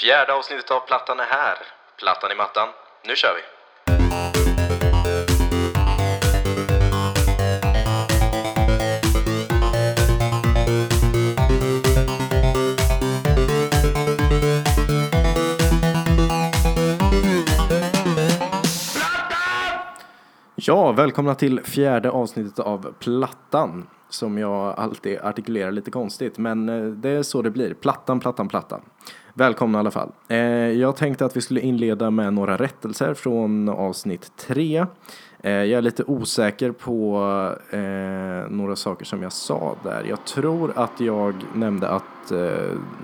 Fjärde avsnittet av Plattan är här. Plattan i mattan. Nu kör vi! Ja, välkomna till fjärde avsnittet av Plattan. Som jag alltid artikulerar lite konstigt, men eh, det är så det blir. Plattan, plattan, plattan. Välkomna i alla fall. Eh, jag tänkte att vi skulle inleda med några rättelser från avsnitt tre. Eh, jag är lite osäker på eh, några saker som jag sa där. Jag tror att jag nämnde att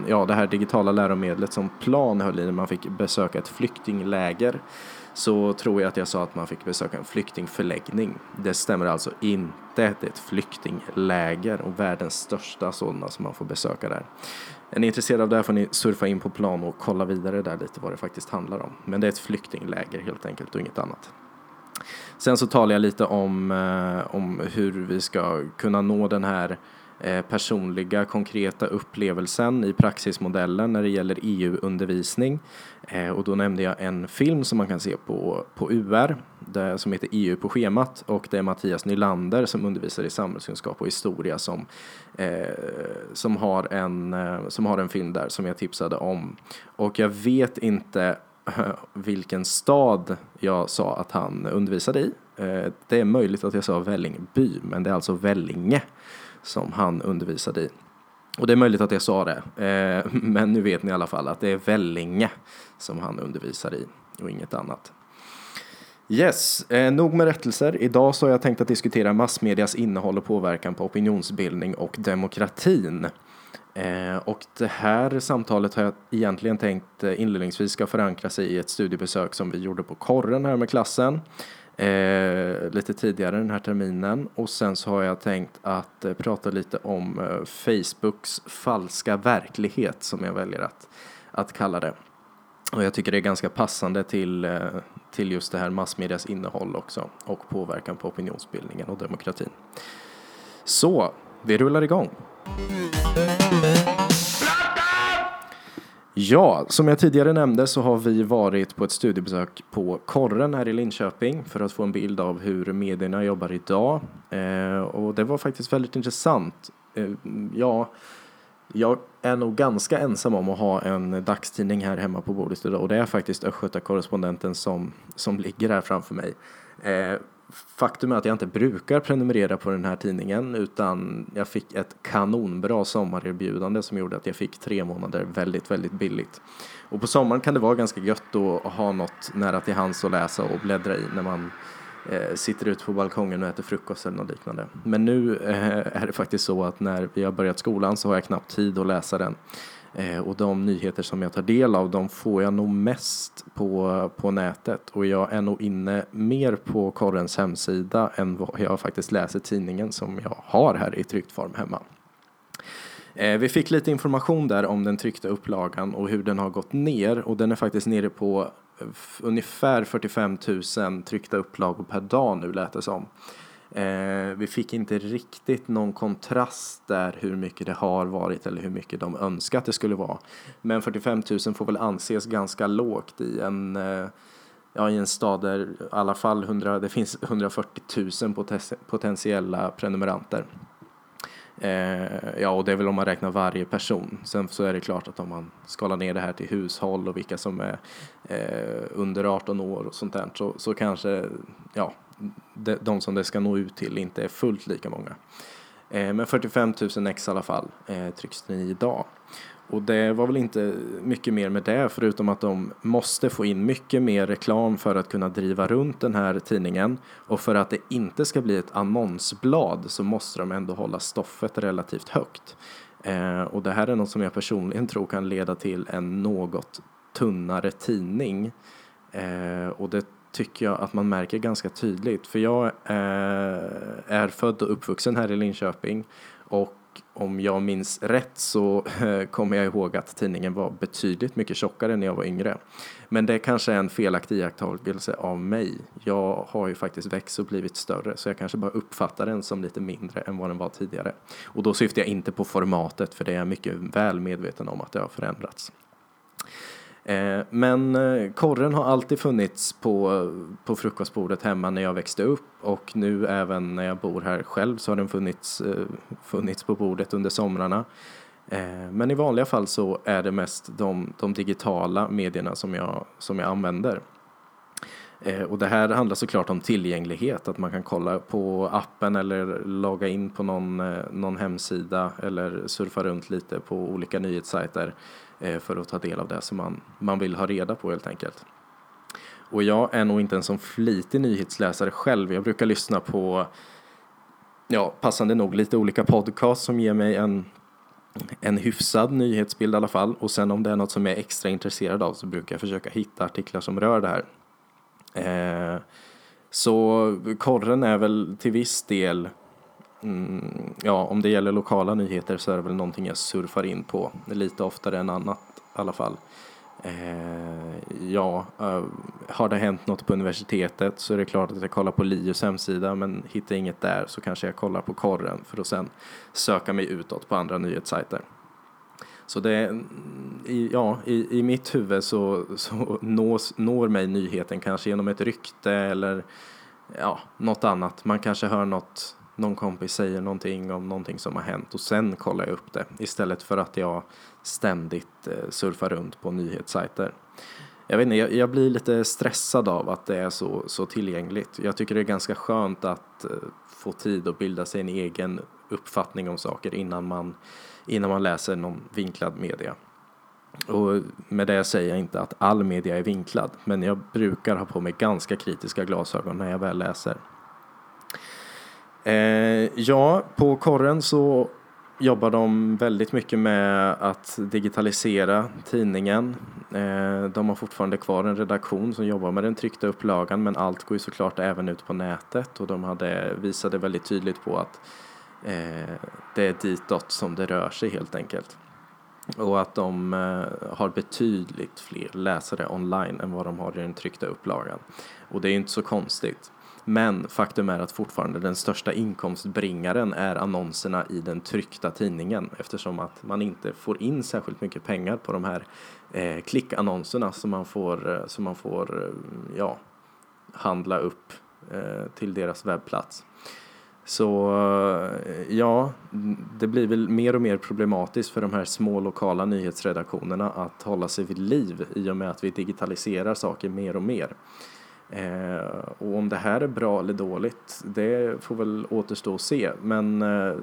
ja, det här digitala läromedlet som Plan höll i när man fick besöka ett flyktingläger så tror jag att jag sa att man fick besöka en flyktingförläggning. Det stämmer alltså inte. Det är ett flyktingläger och världens största sådana som man får besöka där. Är ni intresserade av det här får ni surfa in på plan och kolla vidare där lite vad det faktiskt handlar om. Men det är ett flyktingläger helt enkelt och inget annat. Sen så talar jag lite om, eh, om hur vi ska kunna nå den här eh, personliga konkreta upplevelsen i praxismodellen när det gäller EU-undervisning. Eh, och då nämnde jag en film som man kan se på, på UR där, som heter EU på schemat och det är Mattias Nylander som undervisar i samhällskunskap och historia som, eh, som, har en, eh, som har en film där som jag tipsade om. Och jag vet inte eh, vilken stad jag sa att han undervisade i. Eh, det är möjligt att jag sa Vällingby, men det är alltså Vällinge som han undervisade i. Och det är möjligt att jag sa det, eh, men nu vet ni i alla fall att det är Vellinge som han undervisar i och inget annat. Yes, eh, nog med rättelser. Idag så har jag tänkt att diskutera massmedias innehåll och påverkan på opinionsbildning och demokratin. Eh, och det här samtalet har jag egentligen tänkt eh, inledningsvis ska förankra sig i ett studiebesök som vi gjorde på korren här med klassen eh, lite tidigare den här terminen. Och sen så har jag tänkt att eh, prata lite om eh, Facebooks falska verklighet som jag väljer att, att kalla det. Och jag tycker det är ganska passande till, eh, till just det här massmedias innehåll också och påverkan på opinionsbildningen och demokratin. Så, vi rullar igång. Ja, som jag tidigare nämnde så har vi varit på ett studiebesök på Korren här i Linköping för att få en bild av hur medierna jobbar idag. Eh, och det var faktiskt väldigt intressant. Eh, ja, jag är nog ganska ensam om att ha en dagstidning här hemma på bordet idag och det är faktiskt Östgöta-korrespondenten som, som ligger här framför mig. Eh, Faktum är att jag inte brukar prenumerera på den här tidningen utan jag fick ett kanonbra sommarerbjudande som gjorde att jag fick tre månader väldigt, väldigt billigt. Och på sommaren kan det vara ganska gött att ha något nära till hands att läsa och bläddra i när man eh, sitter ute på balkongen och äter frukost eller något liknande. Men nu eh, är det faktiskt så att när vi har börjat skolan så har jag knappt tid att läsa den. Eh, och de nyheter som jag tar del av de får jag nog mest på, på nätet och jag är nog inne mer på korrens hemsida än vad jag faktiskt läser tidningen som jag har här i tryckt form hemma. Eh, vi fick lite information där om den tryckta upplagan och hur den har gått ner och den är faktiskt nere på ungefär 45 000 tryckta upplagor per dag nu lät det som. Eh, vi fick inte riktigt någon kontrast där hur mycket det har varit eller hur mycket de önskat det skulle vara. Men 45 000 får väl anses ganska lågt i en, eh, ja, i en stad där i alla fall 100, det finns 140 000 potentiella prenumeranter. Eh, ja, och det är väl om man räknar varje person. Sen så är det klart att om man skalar ner det här till hushåll och vilka som är eh, under 18 år och sånt där så, så kanske, ja, de, de som det ska nå ut till inte är fullt lika många. Eh, men 45 000 ex i alla fall eh, trycks det idag. Och det var väl inte mycket mer med det förutom att de måste få in mycket mer reklam för att kunna driva runt den här tidningen. Och för att det inte ska bli ett annonsblad så måste de ändå hålla stoffet relativt högt. Eh, och det här är något som jag personligen tror kan leda till en något tunnare tidning. Eh, och det tycker jag att man märker ganska tydligt. För jag eh, är född och uppvuxen här i Linköping och om jag minns rätt så eh, kommer jag ihåg att tidningen var betydligt mycket tjockare när jag var yngre. Men det är kanske är en felaktig iakttagelse av mig. Jag har ju faktiskt växt och blivit större så jag kanske bara uppfattar den som lite mindre än vad den var tidigare. Och då syftar jag inte på formatet för det är jag mycket väl medveten om att det har förändrats. Eh, men eh, korren har alltid funnits på, på frukostbordet hemma när jag växte upp och nu även när jag bor här själv så har den funnits, eh, funnits på bordet under somrarna. Men i vanliga fall så är det mest de, de digitala medierna som jag, som jag använder. Eh, och det här handlar såklart om tillgänglighet, att man kan kolla på appen eller logga in på någon, eh, någon hemsida eller surfa runt lite på olika nyhetssajter eh, för att ta del av det som man, man vill ha reda på helt enkelt. Och jag är nog inte en sån flitig nyhetsläsare själv. Jag brukar lyssna på, ja, passande nog lite olika podcasts som ger mig en, en hyfsad nyhetsbild i alla fall. Och sen om det är något som jag är extra intresserad av så brukar jag försöka hitta artiklar som rör det här. Eh, så korren är väl till viss del Mm, ja, om det gäller lokala nyheter så är det väl någonting jag surfar in på lite oftare än annat i alla fall. Eh, ja, eh, har det hänt något på universitetet så är det klart att jag kollar på LiUs hemsida men hittar inget där så kanske jag kollar på korren för att sen söka mig utåt på andra nyhetssajter. Så det, i, ja, i, i mitt huvud så, så nås, når mig nyheten kanske genom ett rykte eller ja, något annat. Man kanske hör något någon kompis säger någonting om någonting som har hänt och sen kollar jag upp det istället för att jag ständigt eh, surfar runt på nyhetssajter. Jag vet inte, jag, jag, blir lite stressad av att det är så, så tillgängligt. Jag tycker det är ganska skönt att eh, få tid att bilda sig en egen uppfattning om saker innan man, innan man läser någon vinklad media. Och med det säger jag inte att all media är vinklad, men jag brukar ha på mig ganska kritiska glasögon när jag väl läser. Eh, ja, på korren så jobbar de väldigt mycket med att digitalisera tidningen. Eh, de har fortfarande kvar en redaktion som jobbar med den tryckta upplagan men allt går ju såklart även ut på nätet och de hade, visade väldigt tydligt på att eh, det är ditåt som det rör sig helt enkelt. Och att de eh, har betydligt fler läsare online än vad de har i den tryckta upplagan. Och det är ju inte så konstigt. Men faktum är att fortfarande den största inkomstbringaren är annonserna i den tryckta tidningen eftersom att man inte får in särskilt mycket pengar på de här eh, klickannonserna som man får, eh, som man får eh, ja, handla upp eh, till deras webbplats. Så eh, ja, det blir väl mer och mer problematiskt för de här små lokala nyhetsredaktionerna att hålla sig vid liv i och med att vi digitaliserar saker mer och mer. Eh, och om det här är bra eller dåligt, det får väl återstå att se. Men eh,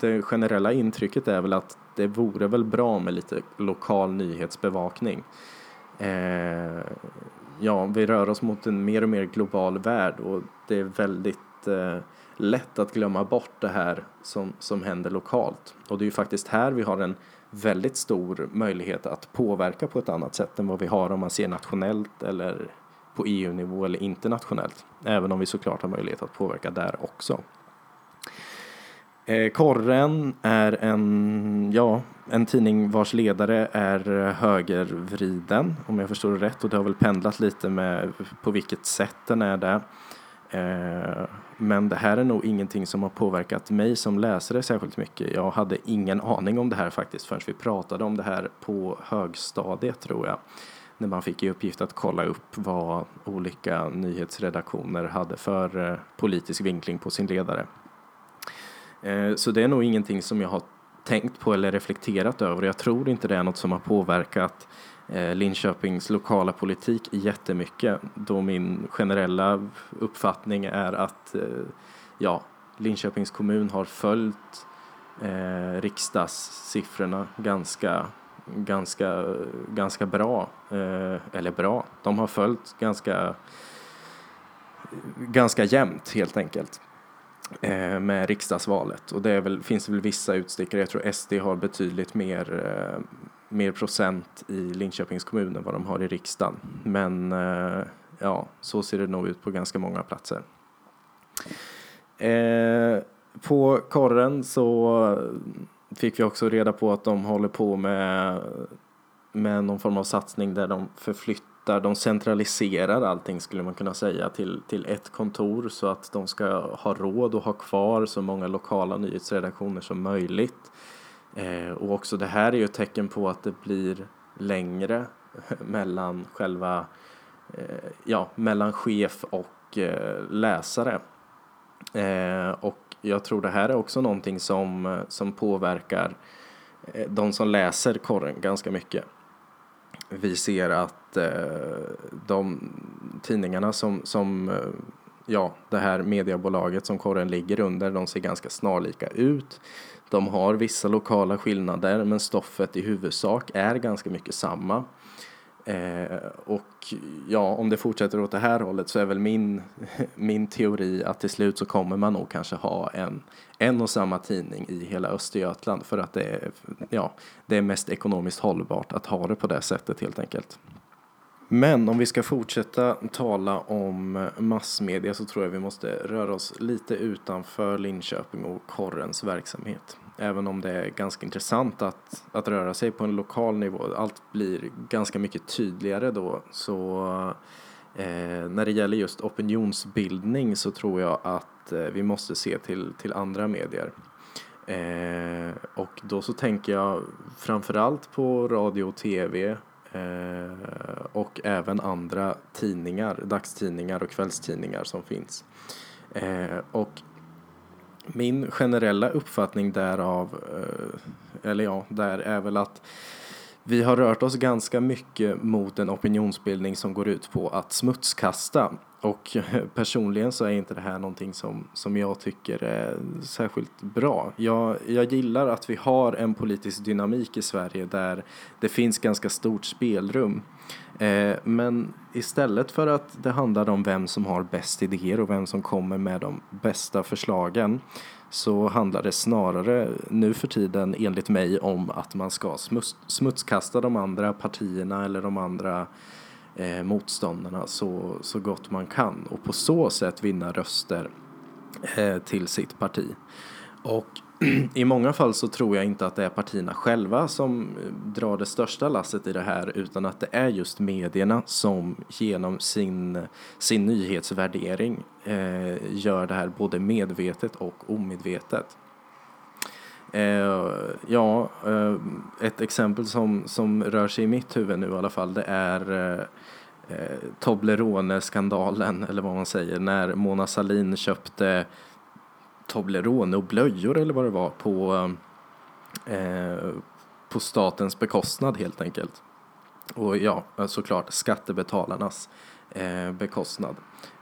det generella intrycket är väl att det vore väl bra med lite lokal nyhetsbevakning. Eh, ja, vi rör oss mot en mer och mer global värld och det är väldigt eh, lätt att glömma bort det här som, som händer lokalt. Och det är ju faktiskt här vi har en väldigt stor möjlighet att påverka på ett annat sätt än vad vi har om man ser nationellt eller på EU-nivå eller internationellt. Även om vi såklart har möjlighet att påverka där också. Eh, Korren är en, ja, en tidning vars ledare är högervriden om jag förstår det rätt och det har väl pendlat lite med på vilket sätt den är det. Eh, men det här är nog ingenting som har påverkat mig som läsare särskilt mycket. Jag hade ingen aning om det här faktiskt förrän vi pratade om det här på högstadiet tror jag när man fick i uppgift att kolla upp vad olika nyhetsredaktioner hade för eh, politisk vinkling på sin ledare. Eh, så det är nog ingenting som jag har tänkt på eller reflekterat över. Jag tror inte det är något som har påverkat Eh, Linköpings lokala politik jättemycket då min generella uppfattning är att eh, ja, Linköpings kommun har följt eh, riksdagssiffrorna ganska ganska, ganska bra. Eh, eller bra, de har följt ganska, ganska jämnt helt enkelt eh, med riksdagsvalet. Och det är väl, finns väl vissa utstickare. Jag tror SD har betydligt mer, eh, mer procent i Linköpings kommun än vad de har i riksdagen. Men eh, ja, så ser det nog ut på ganska många platser. Eh, på korren så fick vi också reda på att de håller på med, med någon form av satsning där de förflyttar, de centraliserar allting skulle man kunna säga till, till ett kontor så att de ska ha råd att ha kvar så många lokala nyhetsredaktioner som möjligt. Eh, och också det här är ju ett tecken på att det blir längre mellan själva, eh, ja, mellan chef och eh, läsare. Eh, och jag tror det här är också någonting som, eh, som påverkar eh, de som läser korren ganska mycket. Vi ser att eh, de tidningarna som, som ja, det här mediebolaget som korren ligger under, de ser ganska snarlika ut. De har vissa lokala skillnader men stoffet i huvudsak är ganska mycket samma. Eh, och ja, om det fortsätter åt det här hållet så är väl min, min teori att till slut så kommer man nog kanske ha en, en och samma tidning i hela Östergötland för att det är, ja, det är mest ekonomiskt hållbart att ha det på det sättet helt enkelt. Men om vi ska fortsätta tala om massmedia så tror jag vi måste röra oss lite utanför Linköping och korrens verksamhet. Även om det är ganska intressant att, att röra sig på en lokal nivå. Allt blir ganska mycket tydligare då. Så eh, när det gäller just opinionsbildning så tror jag att eh, vi måste se till, till andra medier. Eh, och då så tänker jag framförallt på radio och tv Eh, och även andra tidningar, dagstidningar och kvällstidningar som finns. Eh, och min generella uppfattning därav, eh, eller ja, där är väl att vi har rört oss ganska mycket mot en opinionsbildning som går ut på att smutskasta. Och personligen så är inte det här någonting som, som jag tycker är särskilt bra. Jag, jag gillar att vi har en politisk dynamik i Sverige där det finns ganska stort spelrum. Eh, men istället för att det handlar om vem som har bäst idéer och vem som kommer med de bästa förslagen så handlar det snarare nu för tiden enligt mig om att man ska smuts, smutskasta de andra partierna eller de andra eh, motståndarna så, så gott man kan och på så sätt vinna röster eh, till sitt parti. Och i många fall så tror jag inte att det är partierna själva som eh, drar det största lasset i det här utan att det är just medierna som genom sin, sin nyhetsvärdering eh, gör det här både medvetet och omedvetet. Eh, ja, eh, ett exempel som, som rör sig i mitt huvud nu i alla fall det är eh, eh Toblerone-skandalen eller vad man säger när Mona Salin köpte Toblerone och blöjor eller vad det var på, eh, eh, på statens bekostnad helt enkelt. Och ja, såklart skattebetalarnas eh, bekostnad.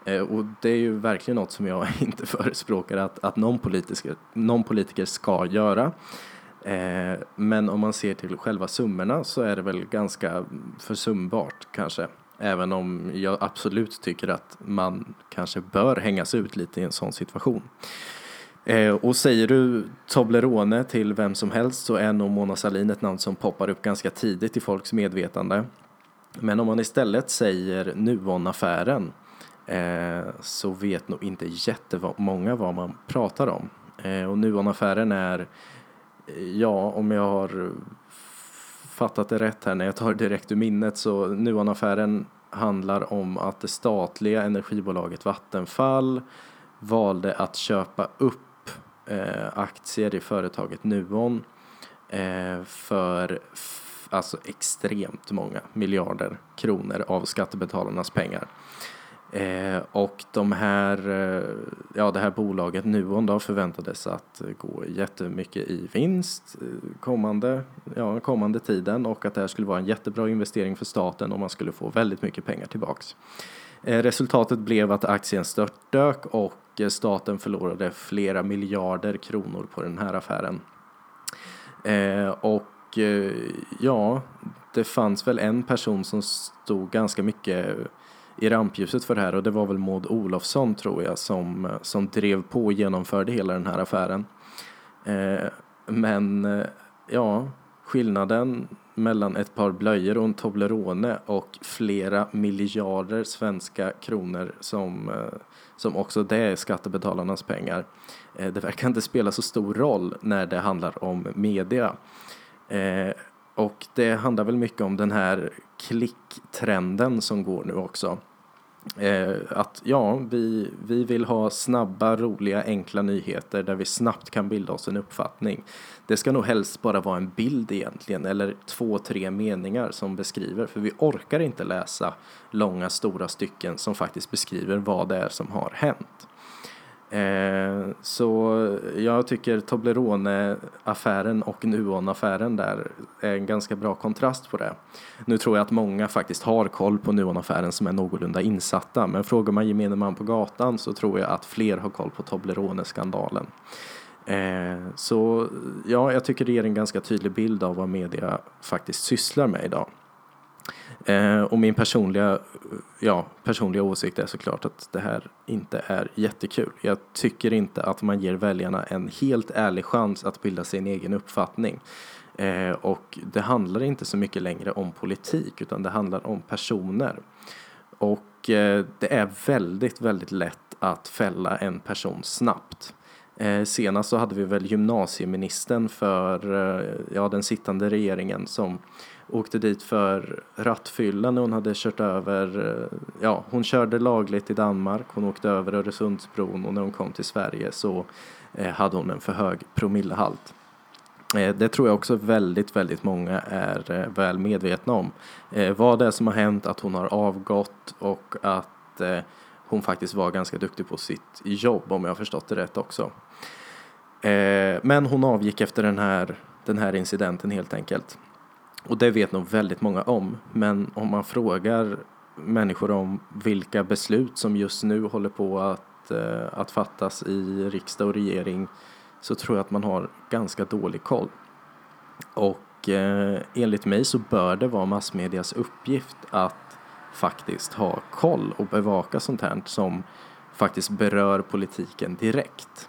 Eh, och det är ju verkligen något som jag inte förespråkar att, att någon, politiker, någon politiker ska göra. Eh, men om man ser till själva summorna så är det väl ganska försumbart kanske. Även om jag absolut tycker att man kanske bör hängas ut lite i en sån situation. Eh, och säger du Toblerone till vem som helst så är nog Mona Sahlin ett namn som poppar upp ganska tidigt i folks medvetande. Men om man istället säger Nuonaffären eh, så vet nog inte jättemånga vad man pratar om. Eh, och Nuonaffären är, eh, ja om jag har fattat det rätt här när jag tar det direkt ur minnet så Nuonaffären handlar om att det statliga energibolaget Vattenfall valde att köpa upp Eh, aktier i företaget Nuon eh, för alltså extremt många miljarder kronor av skattebetalarnas pengar. Eh, och de här, eh, ja, det här bolaget Nuon då förväntades att gå jättemycket i vinst eh, kommande, ja, kommande tiden och att det här skulle vara en jättebra investering för staten och man skulle få väldigt mycket pengar tillbaks. Eh, resultatet blev att aktien störtdök och eh, staten förlorade flera miljarder kronor på den här affären. Eh, och ja, det fanns väl en person som stod ganska mycket i rampljuset för det här och det var väl Maud Olofsson tror jag som, som drev på och genomförde hela den här affären. Men ja, skillnaden mellan ett par blöjor och en Toblerone och flera miljarder svenska kronor som, eh, som också det är skattebetalarnas pengar. Eh, det verkar inte spela så stor roll när det handlar om media. Eh, och det handlar väl mycket om den här klicktrenden som går nu också. Eh, att ja, vi, vi vill ha snabba, roliga, enkla nyheter där vi snabbt kan bilda oss en uppfattning. Det ska nog helst bara vara en bild egentligen, eller två, tre meningar som beskriver, för vi orkar inte läsa långa, stora stycken som faktiskt beskriver vad det är som har hänt. Eh, så jag tycker Toblerone-affären och Nuon-affären där är en ganska bra kontrast på det. Nu tror jag att många faktiskt har koll på Nuon-affären som är någorlunda insatta, men frågar man gemene man på gatan så tror jag att fler har koll på Toblerone-skandalen. Eh, så ja, jag tycker det ger en ganska tydlig bild av vad media faktiskt sysslar med idag. Eh, och min personliga, ja, personliga åsikt är såklart att det här inte är jättekul. Jag tycker inte att man ger väljarna en helt ärlig chans att bilda sin egen uppfattning. Eh, och det handlar inte så mycket längre om politik utan det handlar om personer. Och eh, det är väldigt, väldigt lätt att fälla en person snabbt. Eh, senast så hade vi väl gymnasieministern för eh, ja, den sittande regeringen som åkte dit för rattfylla när hon hade kört över, eh, ja hon körde lagligt i Danmark, hon åkte över Öresundsbron och när hon kom till Sverige så eh, hade hon en för hög promillehalt. Eh, det tror jag också väldigt, väldigt många är väl medvetna om. Vad det är som har hänt, att hon har avgått och att hon faktiskt var ganska duktig på sitt jobb om jag har förstått det rätt också. Men hon avgick efter den här, den här incidenten helt enkelt. Och det vet nog väldigt många om. Men om man frågar människor om vilka beslut som just nu håller på att, eh, att fattas i riksdag och regering så tror jag att man har ganska dålig koll. Och eh, enligt mig så bör det vara massmedias uppgift att faktiskt ha koll och bevaka sånt här som faktiskt berör politiken direkt.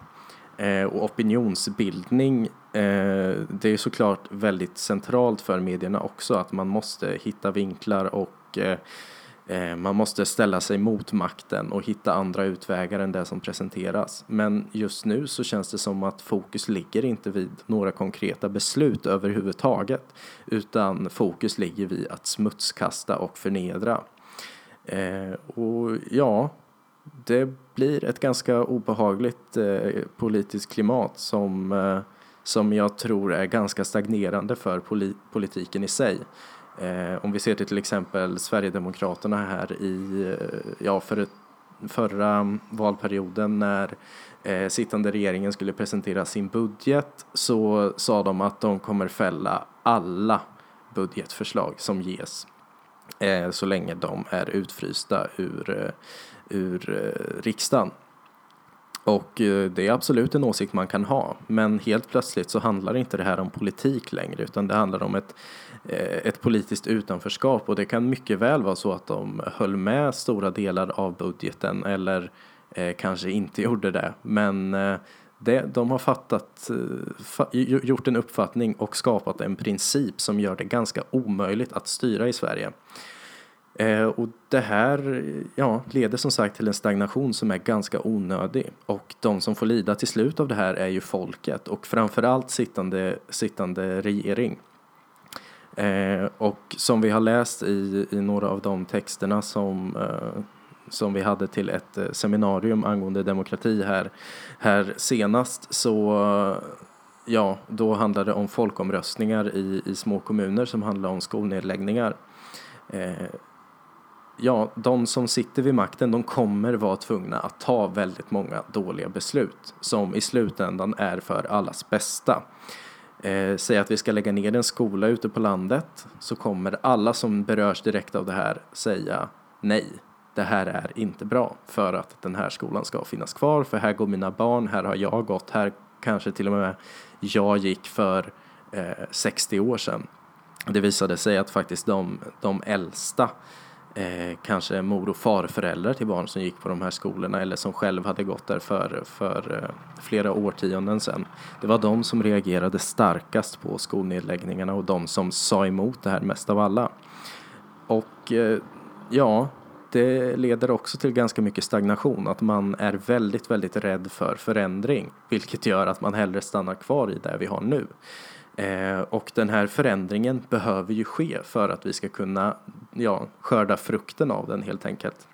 Eh, och opinionsbildning, eh, det är såklart väldigt centralt för medierna också att man måste hitta vinklar och eh, eh, man måste ställa sig mot makten och hitta andra utvägar än det som presenteras. Men just nu så känns det som att fokus ligger inte vid några konkreta beslut överhuvudtaget utan fokus ligger vid att smutskasta och förnedra. Eh, och ja, det blir ett ganska obehagligt eh, politiskt klimat som, eh, som jag tror är ganska stagnerande för poli politiken i sig. Eh, om vi ser till till exempel Sverigedemokraterna här i, eh, ja för ett, förra valperioden när eh, sittande regeringen skulle presentera sin budget så sa de att de kommer fälla alla budgetförslag som ges eh, så länge de är utfrysta ur eh, ur eh, riksdagen. Och eh, det är absolut en åsikt man kan ha, men helt plötsligt så handlar inte det här om politik längre utan det handlar om ett, eh, ett politiskt utanförskap och det kan mycket väl vara så att de höll med stora delar av budgeten eller eh, kanske inte gjorde det. Men eh, det, de har fattat, eh, fa, gjort en uppfattning och skapat en princip som gör det ganska omöjligt att styra i Sverige. Eh, och det här ja, leder som sagt till en stagnation som är ganska onödig. Och de som får lida till slut av det här är ju folket och framförallt sittande, sittande regering. Eh, och som vi har läst i, i några av de texterna som, eh, som vi hade till ett eh, seminarium angående demokrati här, här senast så eh, ja, då handlade det om folkomröstningar i, i små kommuner som handlade om skolnedläggningar. Eh, ja, de som sitter vid makten de kommer vara tvungna att ta väldigt många dåliga beslut som i slutändan är för allas bästa. Eh, säg att vi ska lägga ner en skola ute på landet så kommer alla som berörs direkt av det här säga nej, det här är inte bra för att den här skolan ska finnas kvar för här går mina barn, här har jag gått, här kanske till och med jag gick för eh, 60 år sedan. Det visade sig att faktiskt de, de äldsta eh, kanske mor och farföräldrar till barn som gick på de här skolorna eller som själv hade gått där för, för eh, flera årtionden sedan. Det var de som reagerade starkast på skolnedläggningarna och de som sa emot det här mest av alla. Och eh, ja, det leder också till ganska mycket stagnation, att man är väldigt, väldigt rädd för förändring, vilket gör att man hellre stannar kvar i det vi har nu. Eh, och den här förändringen behöver ju ske för att vi ska kunna ja, skörda frukten av den helt enkelt.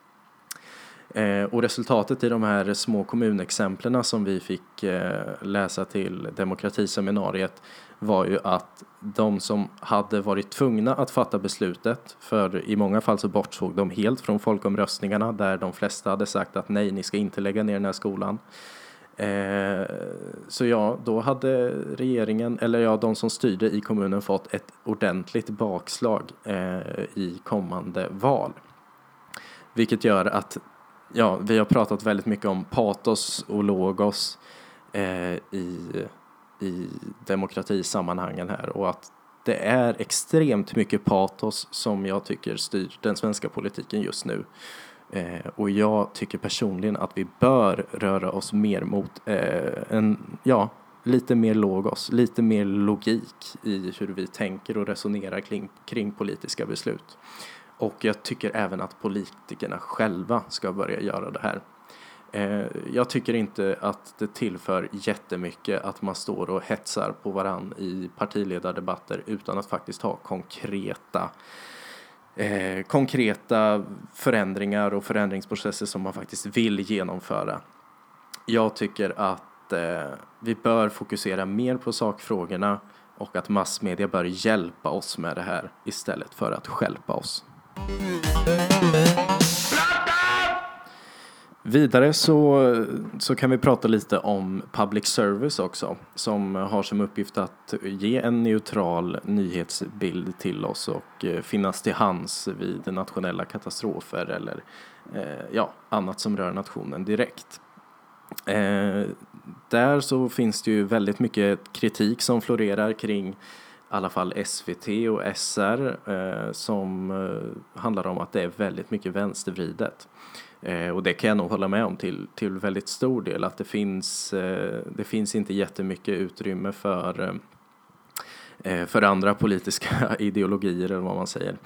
Eh, och resultatet i de här små kommunexemplen som vi fick eh, läsa till demokratiseminariet var ju att de som hade varit tvungna att fatta beslutet, för i många fall så bortsåg de helt från folkomröstningarna där de flesta hade sagt att nej, ni ska inte lägga ner den här skolan. Eh, så ja, då hade regeringen, eller ja, de som styrde i kommunen fått ett ordentligt bakslag eh, i kommande val. Vilket gör att, ja, vi har pratat väldigt mycket om patos och logos eh, i, i demokratisammanhangen här och att det är extremt mycket patos som jag tycker styr den svenska politiken just nu. Eh, och jag tycker personligen att vi bör röra oss mer mot eh, en, ja, lite mer logos, lite mer logik i hur vi tänker och resonerar kring, kring politiska beslut. Och jag tycker även att politikerna själva ska börja göra det här. Eh, jag tycker inte att det tillför jättemycket att man står och hetsar på varann i partiledardebatter utan att faktiskt ha konkreta eh, konkreta förändringar och förändringsprocesser som man faktiskt vill genomföra. Jag tycker att eh, vi bör fokusera mer på sakfrågorna och att massmedia bör hjälpa oss med det här istället för att skälpa oss. Vidare så, så kan vi prata lite om public service också som har som uppgift att ge en neutral nyhetsbild till oss och eh, finnas till hands vid nationella katastrofer eller eh, ja, annat som rör nationen direkt. Eh, där så finns det ju väldigt mycket kritik som florerar kring alla fall SVT och SR eh, som eh, handlar om att det är väldigt mycket vänstervridet. Eh, och det kan jag nog hålla med om till, till väldigt stor del att det finns, eh, det finns inte jättemycket utrymme för, eh, eh för andra politiska ideologier eller vad man säger.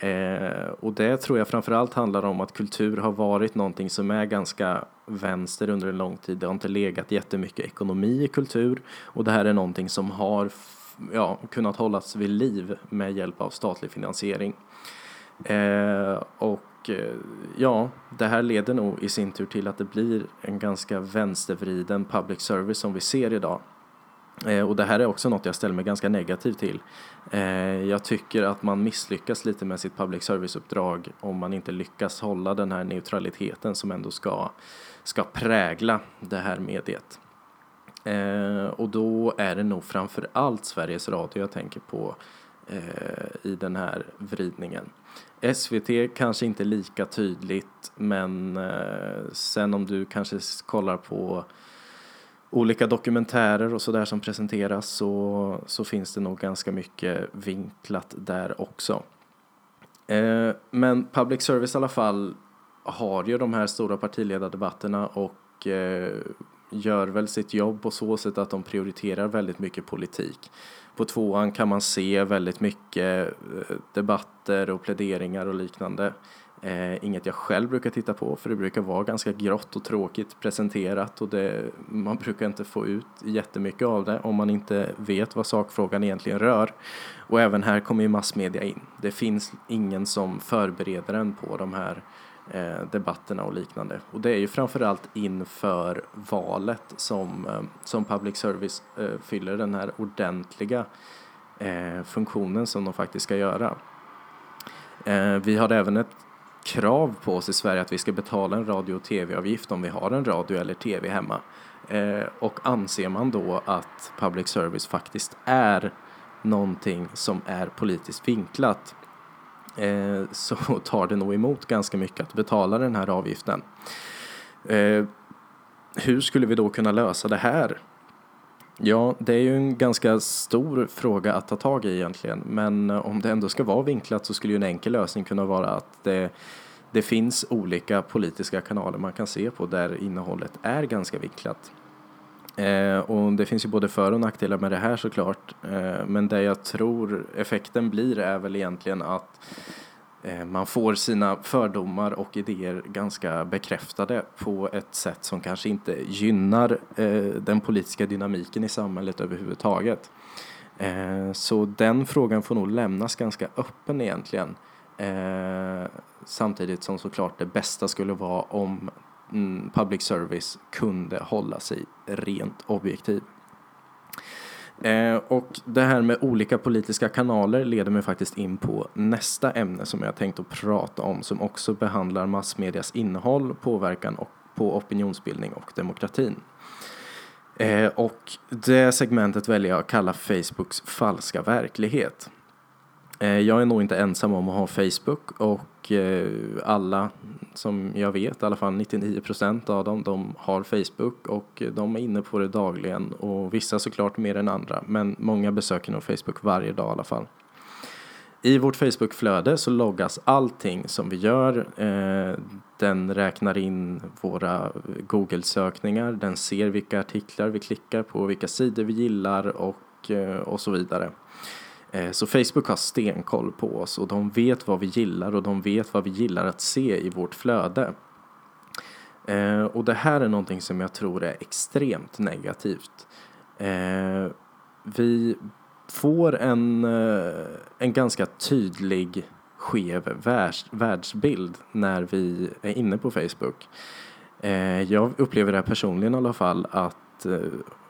Eh, och det tror jag framförallt handlar om att kultur har varit någonting som är ganska vänster under en lång tid. Det har inte legat jättemycket ekonomi i kultur och det här är någonting som har ja, kunnat hållas vid liv med hjälp av statlig finansiering. Eh, och eh, ja, det här leder nog i sin tur till att det blir en ganska vänstervriden public service som vi ser idag. Eh, och det här är också något jag ställer mig ganska negativ till. Eh, jag tycker att man misslyckas lite med sitt public service-uppdrag om man inte lyckas hålla den här neutraliteten som ändå ska, ska prägla det här mediet. Eh, och då är det nog framför allt Sveriges Radio jag tänker på eh, i den här vridningen. SVT kanske inte lika tydligt men eh, sen om du kanske kollar på olika dokumentärer och sådär som presenteras så, så finns det nog ganska mycket vinklat där också. Eh, men public service i alla fall har ju de här stora partiledardebatterna och eh, gör väl sitt jobb på så sätt att de prioriterar väldigt mycket politik. På tvåan kan man se väldigt mycket eh, debatter och pläderingar och liknande. Eh, inget jag själv brukar titta på för det brukar vara ganska grått och tråkigt presenterat och det, man brukar inte få ut jättemycket av det om man inte vet vad sakfrågan egentligen rör. Och även här kommer ju massmedia in. Det finns ingen som förbereder en på de här eh, Eh, debatterna och liknande. Och det är ju framförallt inför valet som, eh, som public service eh, fyller den här ordentliga funktionen som de faktiskt ska göra. Vi har även ett krav på oss i Sverige att vi ska betala en radio och tv-avgift om vi har en radio eller tv hemma. Och anser man då att public service faktiskt är någonting som är politiskt vinklat Eh, så tar det nog emot ganska mycket att betala den här avgiften. Eh, hur skulle vi då kunna lösa det här? Ja, det är ju en ganska stor fråga att ta tag i egentligen, men eh, om det ändå ska vara vinklat så skulle ju en enkel lösning kunna vara att det, det finns olika politiska kanaler man kan se på där innehållet är ganska vinklat. Eh, och det finns ju både för och nackdelar med det här såklart. Eh, men det jag tror effekten blir är väl egentligen att eh, man får sina fördomar och idéer ganska bekräftade på ett sätt som kanske inte gynnar eh, den politiska dynamiken i samhället överhuvudtaget. Eh, så den frågan får nog lämnas ganska öppen egentligen. Eh, samtidigt som såklart det bästa skulle vara om Mm, public service kunde hålla sig rent objektiv. Eh, och det här med olika politiska kanaler leder mig faktiskt in på nästa ämne som jag tänkt att prata om som också behandlar massmedias innehåll, påverkan och på opinionsbildning och demokratin. Eh, och det segmentet väljer jag att kalla Facebooks falska verklighet. Eh, jag är nog inte ensam om att ha Facebook och eh, alla som jag vet, i alla fall 99 procent av dem, de har Facebook och de är inne på det dagligen och vissa såklart mer än andra, men många besöker nog Facebook varje dag i alla fall. I vårt Facebookflöde så loggas allting som vi gör. Eh, den räknar in våra Google-sökningar, den ser vilka artiklar vi klickar på, vilka sidor vi gillar och, och så vidare. Eh, så Facebook har stenkoll på oss och de vet vad vi gillar och de vet vad vi gillar att se i vårt flöde. Eh, och det här är någonting som jag tror är extremt negativt. Eh, vi får en, en ganska tydlig skev världsbild när vi är inne på Facebook. Jag upplever det här personligen i alla fall att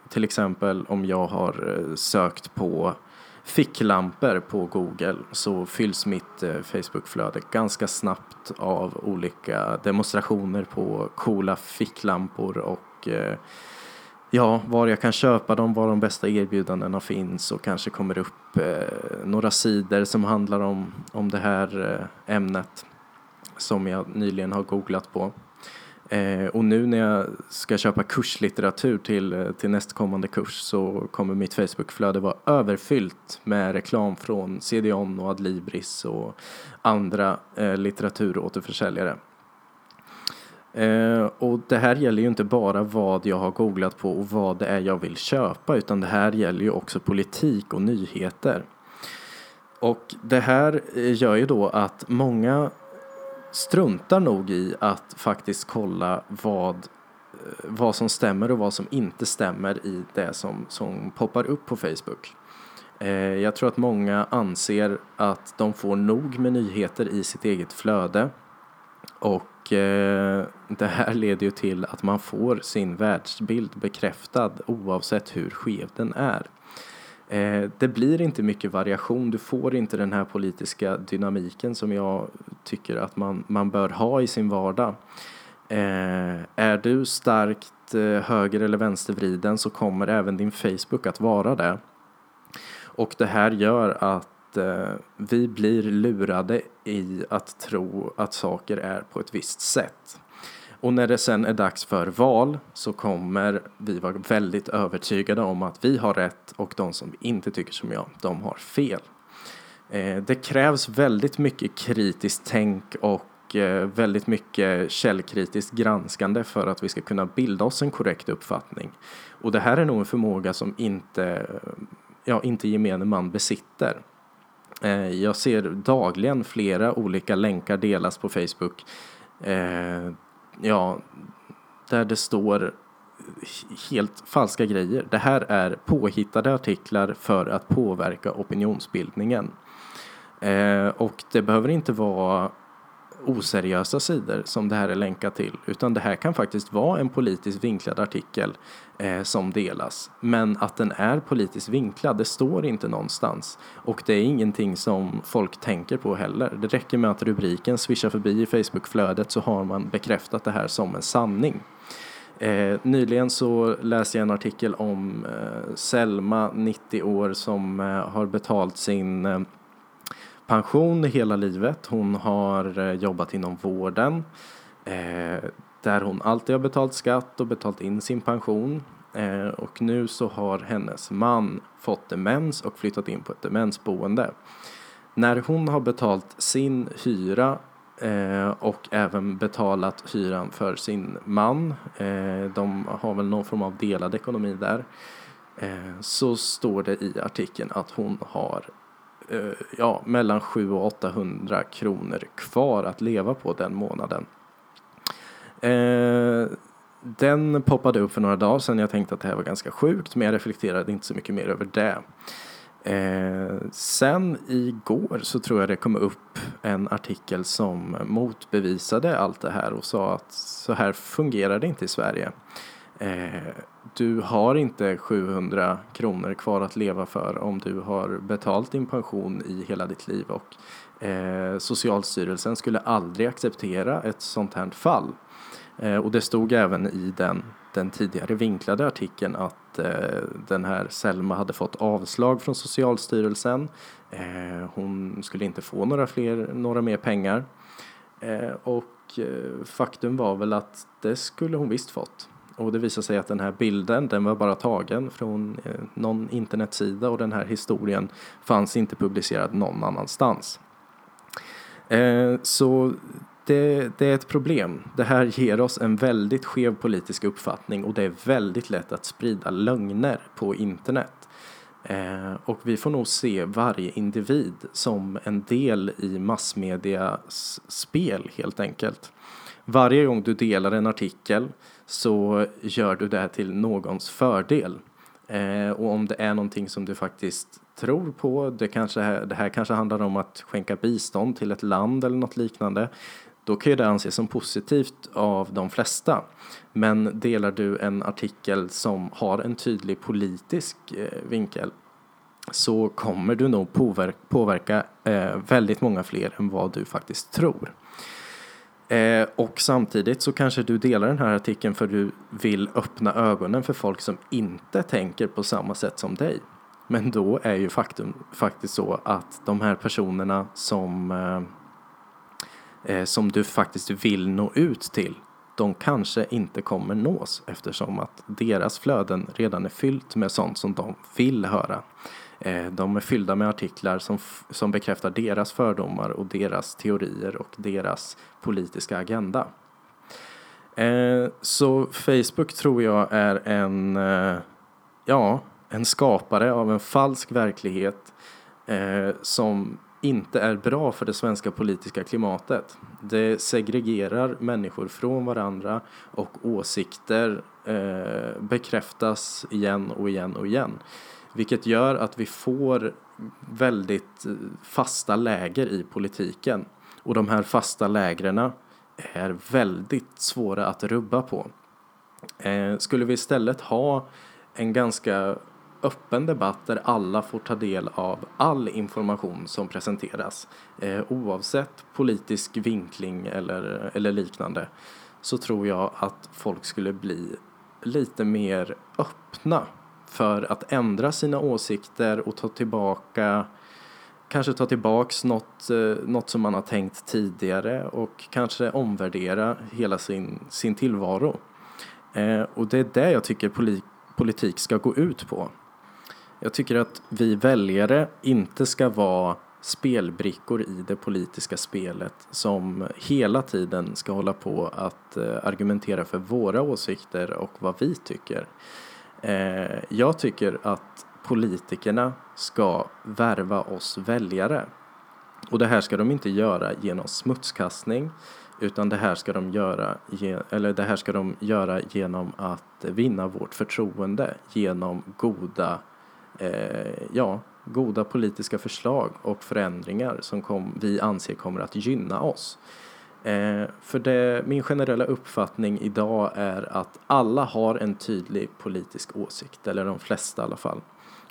till exempel om jag har sökt på ficklampor på Google så fylls mitt eh, Facebookflöde ganska snabbt av olika demonstrationer på coola ficklampor och eh, ja, var jag kan köpa dem, var de bästa erbjudandena finns och kanske kommer upp eh, några sidor som handlar om, om det här ämnet som jag nyligen har googlat på. Eh, och nu när jag ska köpa kurslitteratur till, eh, till nästkommande kurs så kommer mitt Facebookflöde vara överfyllt med reklam från CDON och Adlibris och andra eh, litteraturåterförsäljare. Eh, och det här gäller ju inte bara vad jag har googlat på och vad det är jag vill köpa utan det här gäller ju också politik och nyheter. Och det här eh, gör ju då att många struntar nog i att faktiskt kolla vad, eh, vad som stämmer och vad som inte stämmer i det som, som poppar upp på Facebook. Eh, jag tror att många anser att de får nog med nyheter i sitt eget flöde och eh, det här leder ju till att man får sin världsbild bekräftad oavsett hur skev den är. Eh, det blir inte mycket variation, du får inte den här politiska dynamiken som jag tycker att man, man bör ha i sin vardag. Eh, är du starkt eh, höger eller vänstervriden så kommer även din Facebook att vara det. Och det här gör att eh, vi blir lurade i att tro att saker är på ett visst sätt. Och när det sen är dags för val så kommer vi vara väldigt övertygade om att vi har rätt och de som inte tycker som jag, de har fel. Eh, det krävs väldigt mycket kritiskt tänk och eh, väldigt mycket källkritiskt granskande för att vi ska kunna bilda oss en korrekt uppfattning. Och det här är nog en förmåga som inte, ja, inte gemene man besitter. Eh, jag ser dagligen flera olika länkar delas på Facebook ja, där det står helt falska grejer. Det här är påhittade artiklar för att påverka opinionsbildningen. Eh, och det behöver inte vara oseriösa sidor som det här är länkat till utan det här kan faktiskt vara en politiskt vinklad artikel eh, som delas. Men att den är politiskt vinklad, det står inte någonstans. Och det är ingenting som folk tänker på heller. Det räcker med att rubriken swishar förbi i Facebookflödet så har man bekräftat det här som en sanning. Eh, nyligen så läste jag en artikel om eh, Selma, 90 år, som eh, har betalt sin eh, pension hela livet. Hon har eh, jobbat inom vården eh, där hon alltid har betalt skatt och betalt in sin pension. Eh, och nu så har hennes man fått demens och flyttat in på ett demensboende. När hon har betalt sin hyra och även betalat hyran för sin man, de har väl någon form av delad ekonomi där, så står det i artikeln att hon har Eh, ja, mellan 700 och 800 kronor kvar att leva på den månaden. Eh, den poppade upp för några dagar sedan. Jag tänkte att det här var ganska sjukt, men jag reflekterade inte så mycket mer över det. Eh, sen igår så tror jag det kom upp en artikel som motbevisade allt det här och sa att så här fungerar det inte i Sverige. Eh, du har inte 700 kronor kvar att leva för om du har betalt din pension i hela ditt liv och eh, Socialstyrelsen skulle aldrig acceptera ett sånt här fall. Eh, och det stod även i den, den tidigare vinklade artikeln att eh, den här Selma hade fått avslag från Socialstyrelsen. Eh, hon skulle inte få några, fler, några mer pengar. Eh, och eh, faktum var väl att det skulle hon visst fått. Och det visade sig att den här bilden, den var bara tagen från eh, någon internetsida och den här historien fanns inte publicerad någon annanstans. Eh, så det, det, är ett problem. Det här ger oss en väldigt skev politisk uppfattning och det är väldigt lätt att sprida lögner på internet. Eh, och vi får nog se varje individ som en del i massmedias spel helt enkelt. Varje gång du delar en artikel så gör du det till någons fördel. Eh, och om det är någonting som du faktiskt tror på, det, kanske, det här kanske handlar om att skänka bistånd till ett land eller något liknande, då kan ju det anses som positivt av de flesta. Men delar du en artikel som har en tydlig politisk eh, vinkel så kommer du nog påverka eh, väldigt många fler än vad du faktiskt tror. Eh, och samtidigt så kanske du delar den här artikeln för du vill öppna ögonen för folk som inte tänker på samma sätt som dig. Men då är ju faktum faktiskt så att de här personerna som eh, eh som du faktiskt vill nå ut till, de kanske inte kommer nås eftersom att deras flöden redan är fyllt med sånt som de vill höra. Eh, de är fyllda med artiklar som, som bekräftar deras fördomar och deras teorier och deras politiska agenda. Eh, så Facebook tror jag är en, eh, ja, en skapare av en falsk verklighet som inte är bra för det svenska politiska klimatet. Det segregerar människor från varandra och åsikter eh, bekräftas igen och igen och igen. Vilket gör att vi får väldigt eh, fasta läger i politiken. Och de här fasta lägren är väldigt svåra att rubba på. Eh, skulle vi istället ha en ganska öppen debatt där alla får ta del av all information som presenteras eh, oavsett politisk vinkling eller, eller liknande så tror jag att folk skulle bli lite mer öppna för att ändra sina åsikter och ta tillbaka kanske ta tillbaks något, eh, något som man har tänkt tidigare och kanske omvärdera hela sin, sin tillvaro. Eh, och det är det jag tycker politik ska gå ut på. Jag tycker att vi väljare inte ska vara spelbrickor i det politiska spelet som hela tiden ska hålla på att eh, argumentera för våra åsikter och vad vi tycker. Eh, jag tycker att politikerna ska värva oss väljare. Och det här ska de inte göra genom smutskastning utan det här ska de göra, eller det här ska de göra genom att vinna vårt förtroende genom goda eh, ja, goda politiska förslag och förändringar som kom, vi anser kommer att gynna oss. Eh, för det, min generella uppfattning idag är att alla har en tydlig politisk åsikt, eller de flesta i alla fall.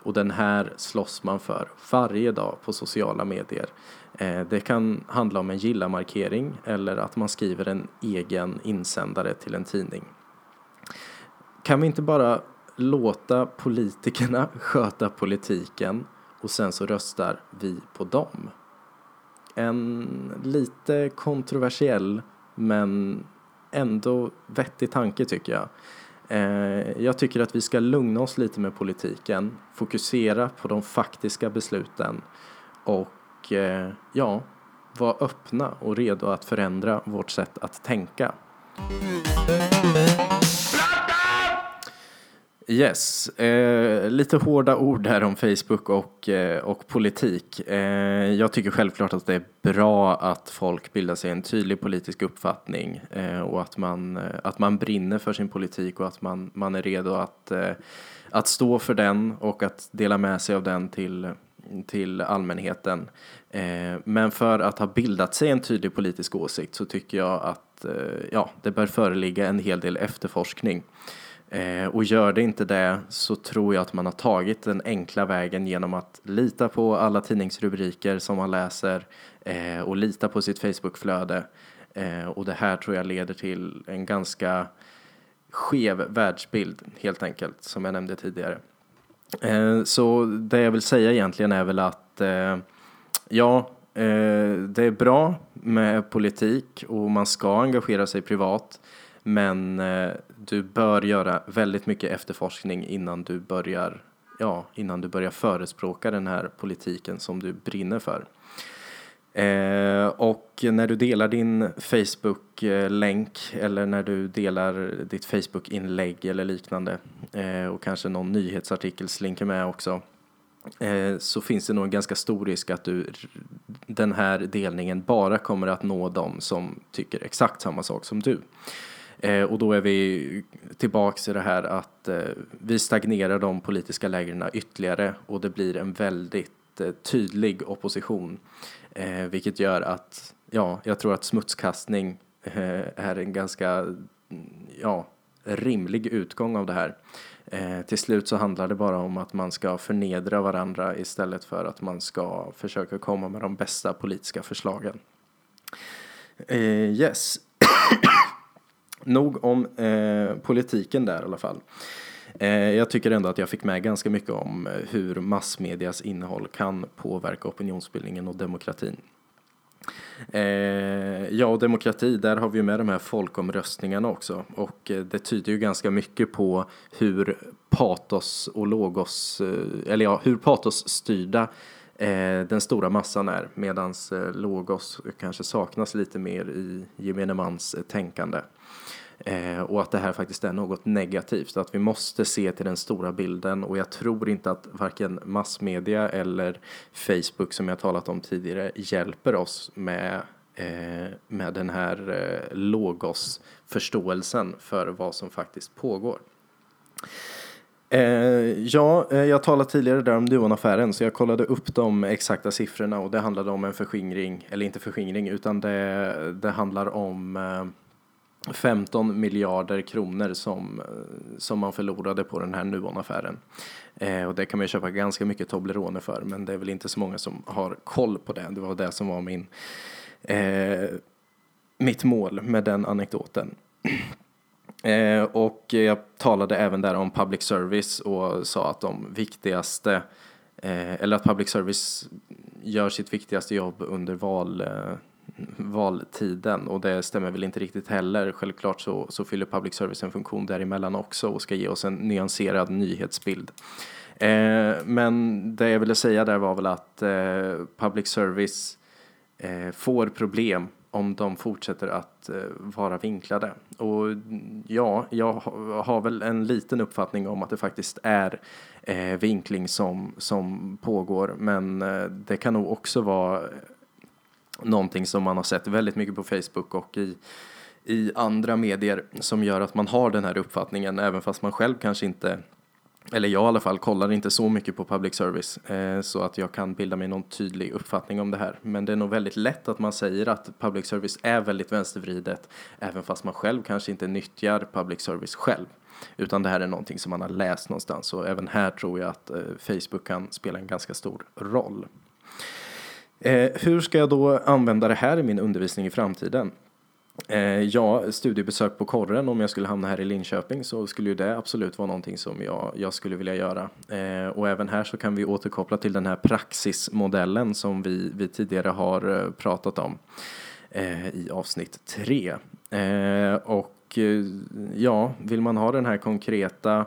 Och den här slåss man för varje dag på sociala medier. Eh, det kan handla om en gilla-markering eller att man skriver en egen insändare till en tidning. Kan vi inte bara låta politikerna sköta politiken och sen så röstar vi på dem. En lite kontroversiell men ändå vettig tanke tycker jag. Eh, jag tycker att vi ska lugna oss lite med politiken, fokusera på de faktiska besluten och eh, ja, vara öppna och redo att förändra vårt sätt att tänka. Yes, eh, lite hårda ord här om Facebook och, eh, och politik. Eh, jag tycker självklart att det är bra att folk bildar sig en tydlig politisk uppfattning eh, och att man, eh, att man brinner för sin politik och att man, man är redo att, eh, att stå för den och att dela med sig av den till, till allmänheten. Eh, men för att ha bildat sig en tydlig politisk åsikt så tycker jag att eh, ja, det bör föreligga en hel del efterforskning. Eh, och gör det inte det så tror jag att man har tagit den enkla vägen genom att lita på alla tidningsrubriker som man läser eh, och lita på sitt Facebookflöde. Eh, och det här tror jag leder till en ganska skev världsbild helt enkelt, som jag nämnde tidigare. Eh, så det jag vill säga egentligen är väl att eh, ja, eh, det är bra med politik och man ska engagera sig privat. Men eh, du bör göra väldigt mycket efterforskning innan du börjar, ja, innan du börjar förespråka den här politiken som du brinner för. Eh, och när du delar din Facebook-länk eller när du delar ditt Facebook-inlägg eller liknande eh, och kanske någon nyhetsartikel slinker med också eh, så finns det nog en ganska stor risk att du, den här delningen bara kommer att nå dem som tycker exakt samma sak som du. Eh, och då är vi tillbaks i det här att eh, vi stagnerar de politiska lägren ytterligare och det blir en väldigt eh, tydlig opposition. Eh, vilket gör att, ja, jag tror att smutskastning eh, är en ganska, mm, ja, rimlig utgång av det här. Eh, till slut så handlar det bara om att man ska förnedra varandra istället för att man ska försöka komma med de bästa politiska förslagen. Eh, yes. Nog om eh, politiken där i alla fall. Eh, jag tycker ändå att jag fick med ganska mycket om eh, hur massmedias innehåll kan påverka opinionsbildningen och demokratin. Eh, ja, och demokrati, där har vi ju med de här folkomröstningarna också. Och eh, det tyder ju ganska mycket på hur patos och logos, eh, eller ja, hur patosstyrda eh, den stora massan är. Medan logos kanske saknas lite mer i gemene mans tänkande. Eh, och att det här faktiskt är något negativt, att vi måste se till den stora bilden och jag tror inte att varken massmedia eller Facebook som jag talat om tidigare hjälper oss med, eh, med den här eh, logosförståelsen för vad som faktiskt pågår. Eh, ja, eh, jag talade tidigare där om Nuonaffären, så jag kollade upp de exakta siffrorna och det handlade om en förskingring, eller inte förskingring utan det, det handlar om eh, 15 miljarder kronor som, eh, som man förlorade på den här Nuon-affären. Eh, och det kan man ju köpa ganska mycket Toblerone för, men det är väl inte så många som har koll på det. Det var det som var min, eh, mitt mål med den anekdoten. Eh, och jag talade även där om public service och sa att de viktigaste, eh, eller att public service gör sitt viktigaste jobb under val eh, valtiden och det stämmer väl inte riktigt heller. Självklart så, så fyller public service en funktion däremellan också och ska ge oss en nyanserad nyhetsbild. Eh, men det jag ville säga där var väl att eh, public service eh, får problem om de fortsätter att eh, vara vinklade. Och ja, jag har väl en liten uppfattning om att det faktiskt är eh, vinkling som, som pågår, men eh, det kan nog också vara någonting som man har sett väldigt mycket på Facebook och i, i andra medier som gör att man har den här uppfattningen även fast man själv kanske inte eller jag i alla fall kollar inte så mycket på public service eh, så att jag kan bilda mig någon tydlig uppfattning om det här. Men det är nog väldigt lätt att man säger att public service är väldigt vänstervridet även fast man själv kanske inte nyttjar public service själv. Utan det här är någonting som man har läst någonstans och även här tror jag att eh, Facebook kan spela en ganska stor roll. Eh, hur ska jag då använda det här i min undervisning i framtiden? Eh, ja, studiebesök på korren om jag skulle hamna här i Linköping så skulle ju det absolut vara någonting som jag, jag skulle vilja göra. Eh, och även här så kan vi återkoppla till den här praxismodellen som vi, vi tidigare har eh, pratat om eh, i avsnitt tre. Eh, och eh, ja, vill man ha den här konkreta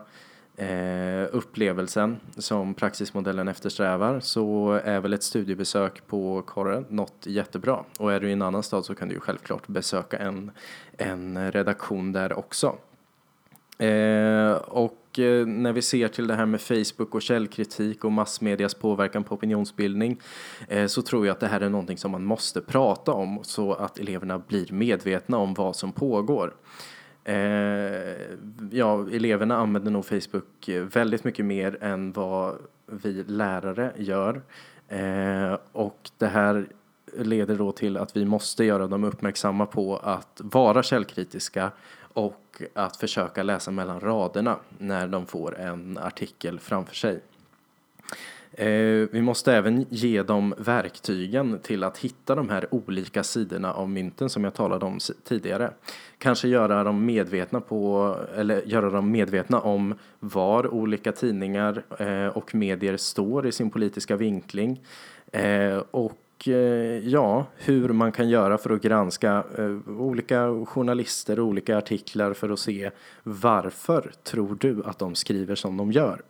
eh, upplevelsen som praxismodellen eftersträvar så är väl ett studiebesök på korren något jättebra. Och är du i en annan stad så kan du ju självklart besöka en, en redaktion där också. Eh, och eh, när vi ser till det här med Facebook och källkritik och massmedias påverkan på opinionsbildning eh, så tror jag att det här är någonting som man måste prata om så att eleverna blir medvetna om vad som pågår. Eh, ja, eleverna använder nog Facebook eh, väldigt mycket mer än vad vi lärare gör. Eh, och det här leder då till att vi måste göra dem uppmärksamma på att vara källkritiska och att försöka läsa mellan raderna när de får en artikel framför sig. Eh, vi måste även ge dem verktygen till att hitta de här olika sidorna av mynten som jag talade om tidigare. Kanske göra dem medvetna på, eller göra dem medvetna om var olika tidningar eh, och medier står i sin politiska vinkling. Eh, och eh, ja, hur man kan göra för att granska eh, olika journalister och olika artiklar för att se varför tror du att de skriver som de gör.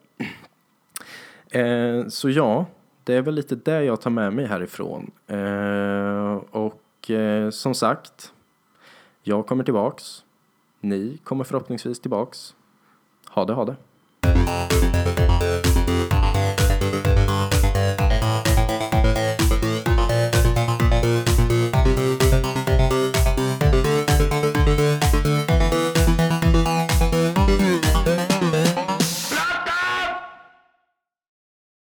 Eh, så ja, det är väl lite det jag tar med mig härifrån. Eh, och eh, som sagt, jag kommer tillbaks. Ni kommer förhoppningsvis tillbaks. Ha det, ha det.